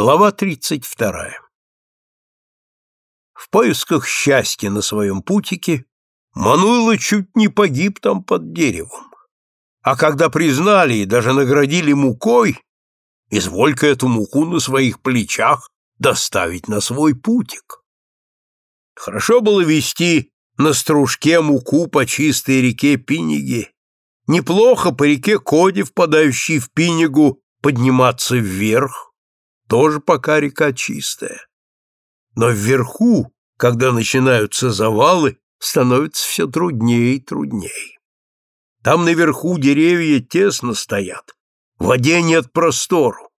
Глава 32. В поисках счастья на своем путике Мануйло чуть не погиб там под деревом. А когда признали и даже наградили мукой, изволь-ка эту муку на своих плечах доставить на свой путик. Хорошо было вести на стружке муку по чистой реке Пиниги, неплохо по реке Коде, впадающей в Пинигу, подниматься вверх, тоже пока река чистая. Но вверху, когда начинаются завалы, становится все труднее и труднее. Там наверху деревья тесно стоят, в воде нет простору,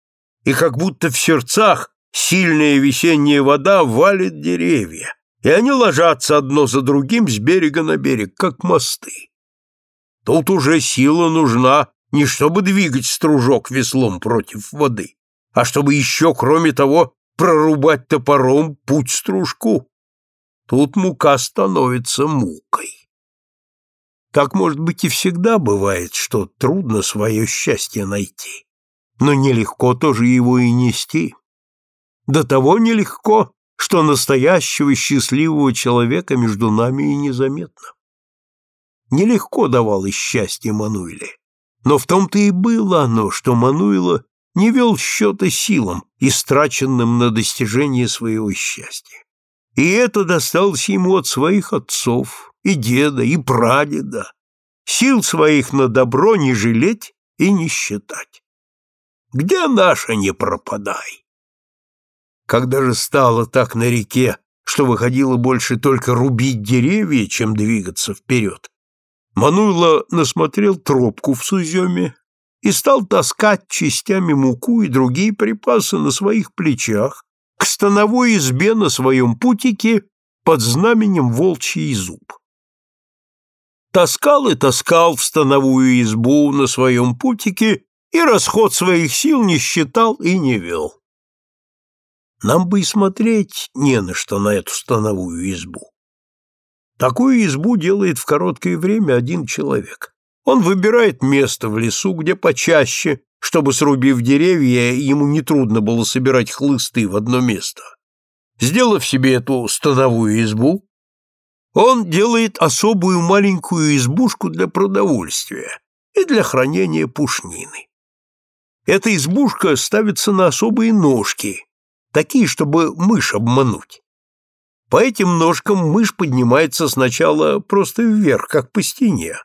и как будто в сердцах сильная весенняя вода валит деревья, и они ложатся одно за другим с берега на берег, как мосты. Тут уже сила нужна не чтобы двигать стружок веслом против воды, а чтобы еще, кроме того, прорубать топором путь стружку. Тут мука становится мукой. Так, может быть, и всегда бывает, что трудно свое счастье найти, но нелегко тоже его и нести. До того нелегко, что настоящего счастливого человека между нами и незаметно. Нелегко давалось счастье Мануиле, но в том-то и было оно, что Мануила не вел счета силам, истраченным на достижение своего счастья. И это досталось ему от своих отцов, и деда, и прадеда. Сил своих на добро не жалеть и не считать. Где наша не пропадай? Когда же стало так на реке, что выходило больше только рубить деревья, чем двигаться вперед, Мануйло насмотрел тропку в Суземе и стал таскать частями муку и другие припасы на своих плечах к становой избе на своем путике под знаменем волчий зуб. Таскал и таскал в становую избу на своем путике и расход своих сил не считал и не вел. Нам бы и смотреть не на что на эту становую избу. Такую избу делает в короткое время один человек. Он выбирает место в лесу, где почаще, чтобы, срубив деревья, ему нетрудно было собирать хлысты в одно место. Сделав себе эту становую избу, он делает особую маленькую избушку для продовольствия и для хранения пушнины. Эта избушка ставится на особые ножки, такие, чтобы мышь обмануть. По этим ножкам мышь поднимается сначала просто вверх, как по стене,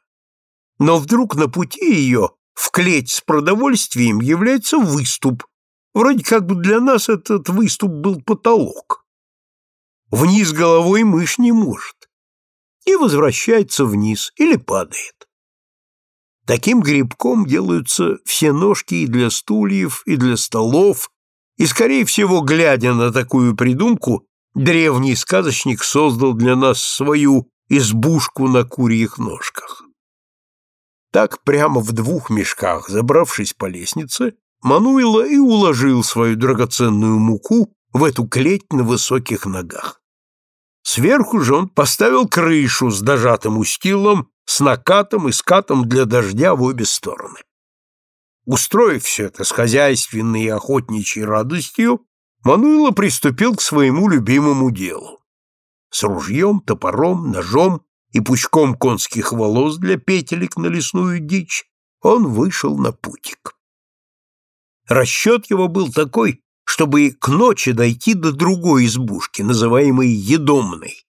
но вдруг на пути ее в клеть с продовольствием является выступ. Вроде как бы для нас этот выступ был потолок. Вниз головой мышь не может. И возвращается вниз или падает. Таким грибком делаются все ножки и для стульев, и для столов, и, скорее всего, глядя на такую придумку, древний сказочник создал для нас свою избушку на курьих ножках. Так прямо в двух мешках, забравшись по лестнице, Мануила и уложил свою драгоценную муку в эту клеть на высоких ногах. Сверху же он поставил крышу с дожатым устилом, с накатом и скатом для дождя в обе стороны. Устроив все это с хозяйственной и охотничьей радостью, Мануила приступил к своему любимому делу. С ружьем, топором, ножом и пучком конских волос для петелек на лесную дичь, он вышел на путик. Расчет его был такой, чтобы к ночи дойти до другой избушки, называемой Едомной,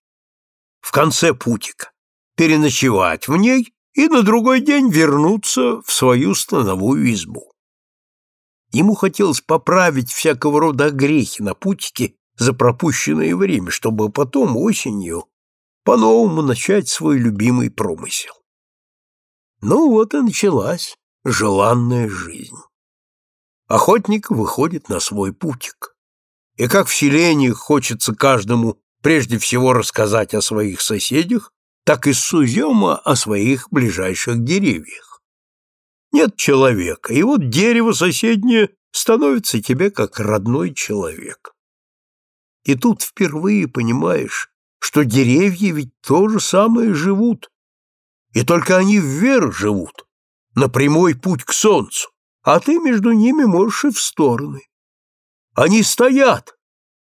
в конце путика, переночевать в ней и на другой день вернуться в свою становую избу. Ему хотелось поправить всякого рода грехи на путике за пропущенное время, чтобы потом осенью по-новому начать свой любимый промысел. Ну вот и началась желанная жизнь. Охотник выходит на свой путик. И как в селениях хочется каждому прежде всего рассказать о своих соседях, так и с Сузема о своих ближайших деревьях. Нет человека, и вот дерево соседнее становится тебе как родной человек. И тут впервые понимаешь, что деревья ведь то же самое живут, и только они вверх живут, на прямой путь к солнцу, а ты между ними можешь и в стороны. Они стоят,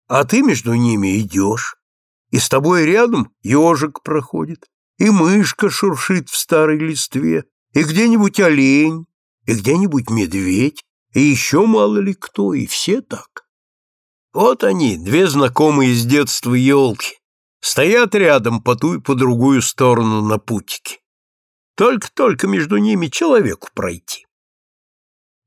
а ты между ними идешь, и с тобой рядом ежик проходит, и мышка шуршит в старой листве, и где-нибудь олень, и где-нибудь медведь, и еще мало ли кто, и все так. Вот они, две знакомые с детства елки, стоят рядом по ту и по другую сторону на путике. Только-только между ними человеку пройти.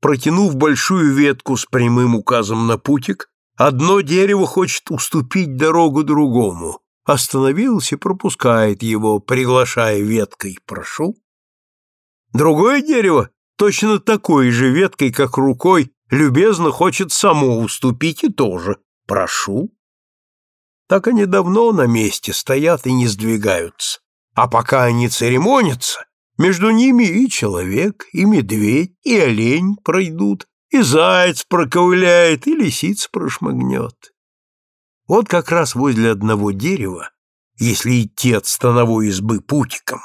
Протянув большую ветку с прямым указом на путик, одно дерево хочет уступить дорогу другому. Остановилось и пропускает его, приглашая веткой «прошу». Другое дерево, точно такой же веткой, как рукой, любезно хочет само уступить и тоже «прошу». Так они давно на месте стоят и не сдвигаются. А пока они церемонятся, между ними и человек, и медведь, и олень пройдут, и заяц проковыляет, и лисица прошмыгнет. Вот как раз возле одного дерева, если идти от становой избы путиком,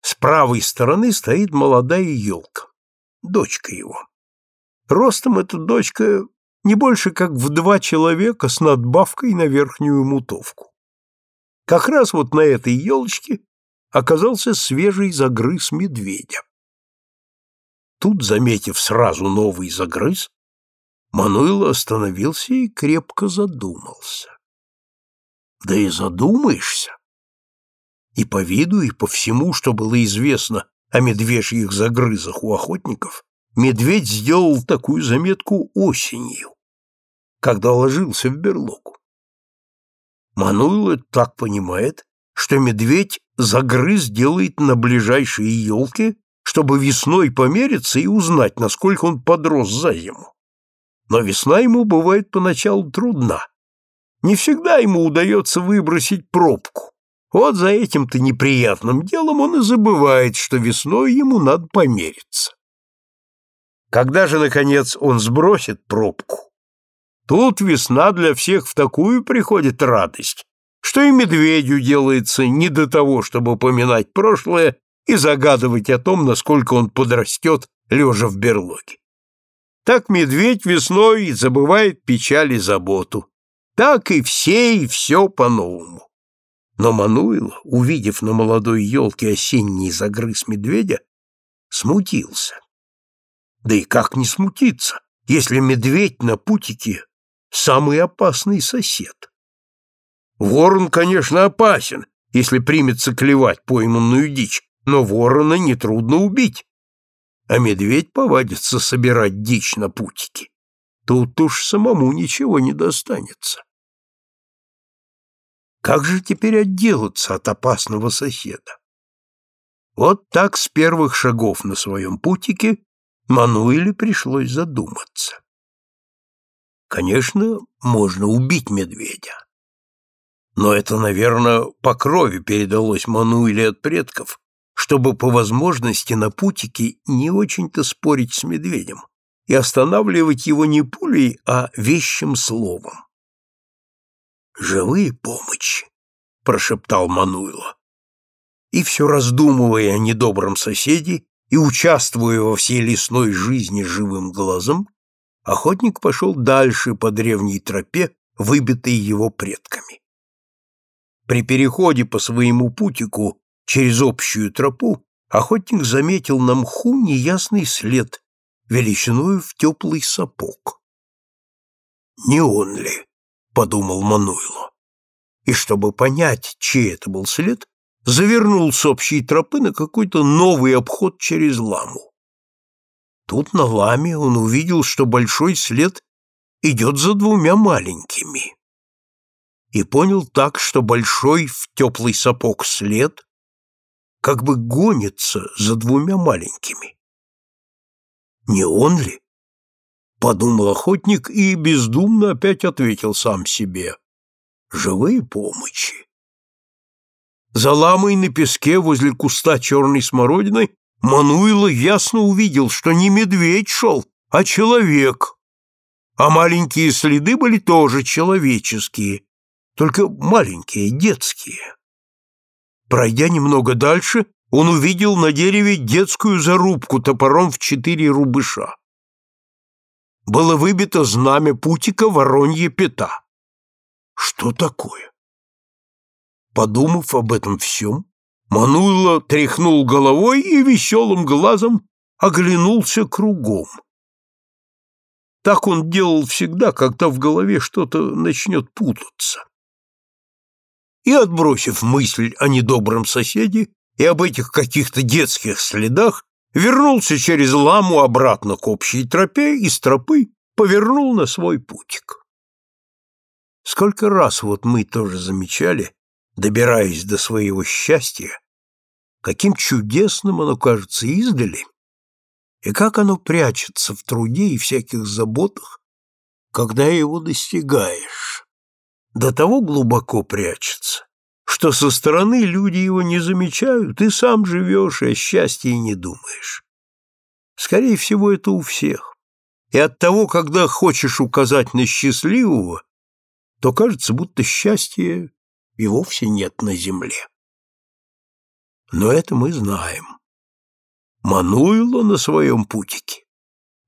с правой стороны стоит молодая елка, дочка его. Ростом эта дочка не больше, как в два человека с надбавкой на верхнюю мутовку. Как раз вот на этой елочке оказался свежий загрыз медведя. Тут, заметив сразу новый загрыз, Мануил остановился и крепко задумался. Да и задумаешься. И по виду, и по всему, что было известно о медвежьих загрызах у охотников, медведь сделал такую заметку осенью, когда ложился в берлогу. Мануил так понимает, что медведь загрыз делает на ближайшей елке, чтобы весной помериться и узнать, насколько он подрос за зиму. Но весна ему бывает поначалу трудна. Не всегда ему удается выбросить пробку. Вот за этим-то неприятным делом он и забывает, что весной ему надо помериться. Когда же, наконец, он сбросит пробку, тут весна для всех в такую приходит радость, что и медведю делается не до того, чтобы поминать прошлое и загадывать о том, насколько он подрастет, лежа в берлоге. Так медведь весной забывает печаль и заботу. Так и все, и все по-новому. Но Мануил, увидев на молодой елке осенний загрыз медведя, смутился. Да и как не смутиться, если медведь на путике самый опасный сосед? Ворон, конечно, опасен, если примется клевать пойманную дичь, но ворона нетрудно убить. А медведь повадится собирать дичь на путике. Тут уж самому ничего не достанется. Как же теперь отделаться от опасного соседа? Вот так с первых шагов на своем путике Мануэле пришлось задуматься. Конечно, можно убить медведя. Но это, наверное, по крови передалось Мануиле от предков, чтобы по возможности на путике не очень-то спорить с медведем и останавливать его не пулей, а вещим словом. «Живые помощи», — прошептал Мануило. И все раздумывая о недобром соседе и участвуя во всей лесной жизни живым глазом, охотник пошел дальше по древней тропе, выбитой его предками. При переходе по своему путику через общую тропу охотник заметил на мху неясный след, величиною в теплый сапог. «Не он ли?» — подумал Мануйло. И чтобы понять, чей это был след, завернул с общей тропы на какой-то новый обход через ламу. Тут на ламе он увидел, что большой след идет за двумя маленькими и понял так, что большой в теплый сапог след как бы гонится за двумя маленькими. «Не он ли?» — подумал охотник и бездумно опять ответил сам себе. «Живые помощи». За ламой на песке возле куста черной смородины Мануило ясно увидел, что не медведь шел, а человек. А маленькие следы были тоже человеческие, только маленькие, детские. Пройдя немного дальше, он увидел на дереве детскую зарубку топором в четыре рубыша. было выбито знамя путика Воронье Пята. Что такое? Подумав об этом всем, Мануйло тряхнул головой и веселым глазом оглянулся кругом. Так он делал всегда, когда в голове что-то начнет путаться. И, отбросив мысль о недобром соседе и об этих каких-то детских следах, вернулся через ламу обратно к общей тропе и с тропы повернул на свой путик. Сколько раз вот мы тоже замечали, добираясь до своего счастья, каким чудесным оно кажется издали, и как оно прячется в труде и всяких заботах, когда его достигаешь. До того глубоко прячется, что со стороны люди его не замечают, и сам живешь, и о счастье не думаешь. Скорее всего, это у всех. И от того, когда хочешь указать на счастливого, то кажется, будто счастья и вовсе нет на земле. Но это мы знаем. Мануйло на своем путике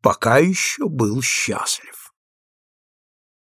пока еще был счастлив.